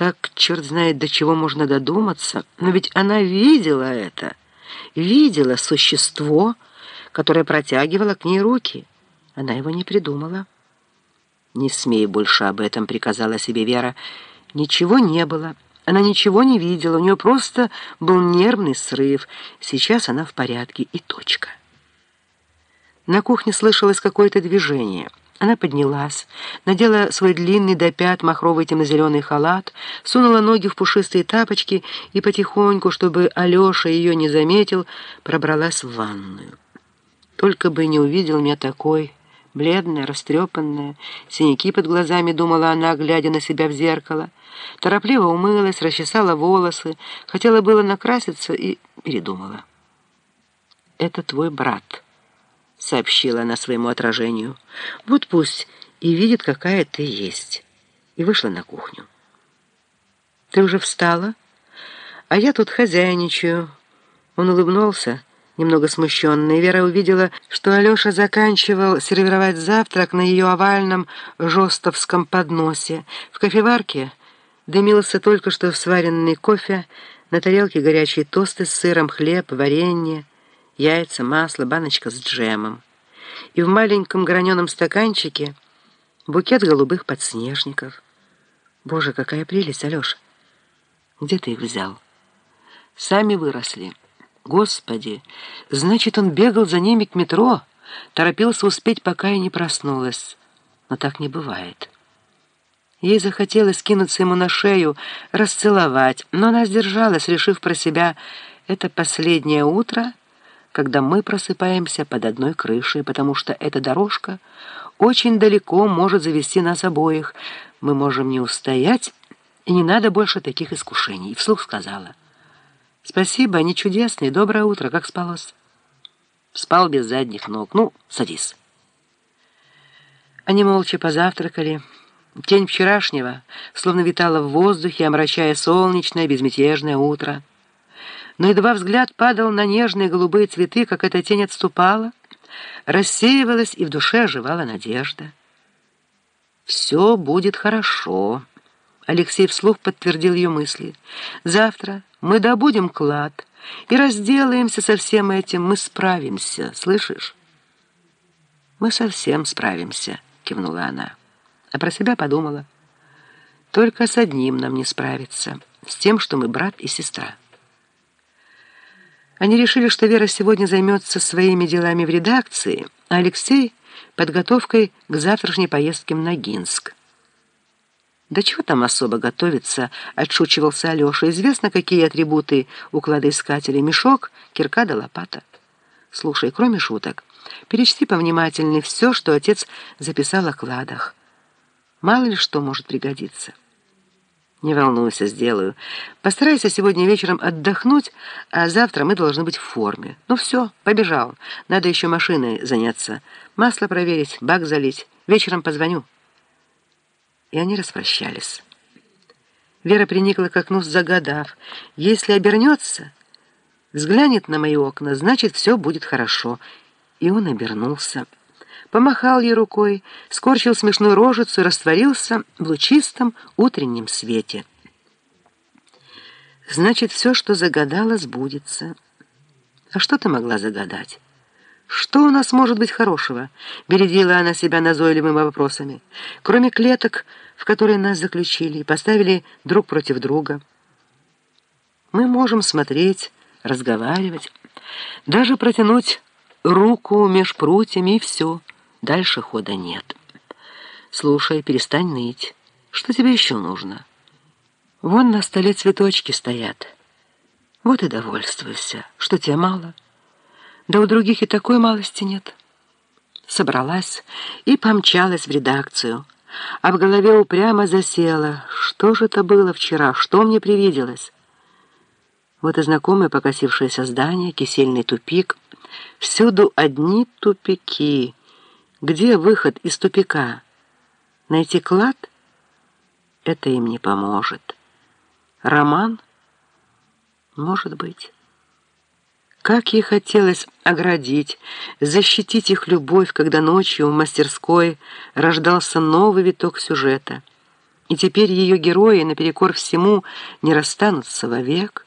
Так, черт знает, до чего можно додуматься. Но ведь она видела это. Видела существо, которое протягивало к ней руки. Она его не придумала. «Не смей больше об этом», — приказала себе Вера. Ничего не было. Она ничего не видела. У нее просто был нервный срыв. Сейчас она в порядке. И точка. На кухне слышалось какое-то движение. Она поднялась, надела свой длинный до пят махровый темно-зеленый халат, сунула ноги в пушистые тапочки и потихоньку, чтобы Алеша ее не заметил, пробралась в ванную. Только бы не увидел меня такой, бледная, растрепанная, синяки под глазами, думала она, глядя на себя в зеркало. Торопливо умылась, расчесала волосы, хотела было накраситься и передумала. «Это твой брат» сообщила она своему отражению. «Вот пусть и видит, какая ты есть». И вышла на кухню. «Ты уже встала? А я тут хозяйничаю». Он улыбнулся, немного смущенно, и Вера увидела, что Алеша заканчивал сервировать завтрак на ее овальном жестовском подносе. В кофеварке дымился только что сваренный кофе, на тарелке горячие тосты с сыром, хлеб, варенье яйца, масло, баночка с джемом. И в маленьком граненом стаканчике букет голубых подснежников. Боже, какая прелесть, Алеша! Где ты их взял? Сами выросли. Господи, значит, он бегал за ними к метро, торопился успеть, пока я не проснулась. Но так не бывает. Ей захотелось кинуться ему на шею, расцеловать, но она сдержалась, решив про себя, это последнее утро — когда мы просыпаемся под одной крышей, потому что эта дорожка очень далеко может завести нас обоих. Мы можем не устоять, и не надо больше таких искушений. Вслух сказала. «Спасибо, они чудесные. Доброе утро. Как спалось?» Спал без задних ног. «Ну, садись». Они молча позавтракали. Тень вчерашнего словно витала в воздухе, омрачая солнечное безмятежное утро но едва взгляд падал на нежные голубые цветы, как эта тень отступала, рассеивалась, и в душе оживала надежда. «Все будет хорошо», — Алексей вслух подтвердил ее мысли. «Завтра мы добудем клад и разделаемся со всем этим, мы справимся, слышишь?» «Мы совсем справимся», — кивнула она, а про себя подумала. «Только с одним нам не справиться, с тем, что мы брат и сестра». Они решили, что Вера сегодня займется своими делами в редакции, а Алексей — подготовкой к завтрашней поездке в Ногинск. «Да чего там особо готовиться?» — отшучивался Алеша. «Известно, какие атрибуты у кладоискателей. Мешок, кирка да лопата. Слушай, кроме шуток, перечти повнимательнее все, что отец записал о кладах. Мало ли что может пригодиться». «Не волнуйся, сделаю. Постарайся сегодня вечером отдохнуть, а завтра мы должны быть в форме. Ну все, побежал. Надо еще машиной заняться. Масло проверить, бак залить. Вечером позвоню». И они распрощались. Вера приникла к окну, загадав. «Если обернется, взглянет на мои окна, значит, все будет хорошо». И он обернулся помахал ей рукой, скорчил смешную рожицу и растворился в лучистом утреннем свете. Значит, все, что загадала, сбудется. А что ты могла загадать? Что у нас может быть хорошего? Бередила она себя назойливыми вопросами. Кроме клеток, в которые нас заключили и поставили друг против друга. Мы можем смотреть, разговаривать, даже протянуть руку меж прутьями и все — Дальше хода нет. Слушай, перестань ныть. Что тебе еще нужно? Вон на столе цветочки стоят. Вот и довольствуйся. Что тебе мало? Да у других и такой малости нет. Собралась и помчалась в редакцию. А в голове упрямо засела. Что же это было вчера? Что мне привиделось? Вот и знакомое покосившееся здание, кисельный тупик. Всюду одни тупики — где выход из тупика? Найти клад? Это им не поможет. Роман? Может быть. Как ей хотелось оградить, защитить их любовь, когда ночью в мастерской рождался новый виток сюжета — И теперь ее герои, наперекор всему, не расстанутся вовек,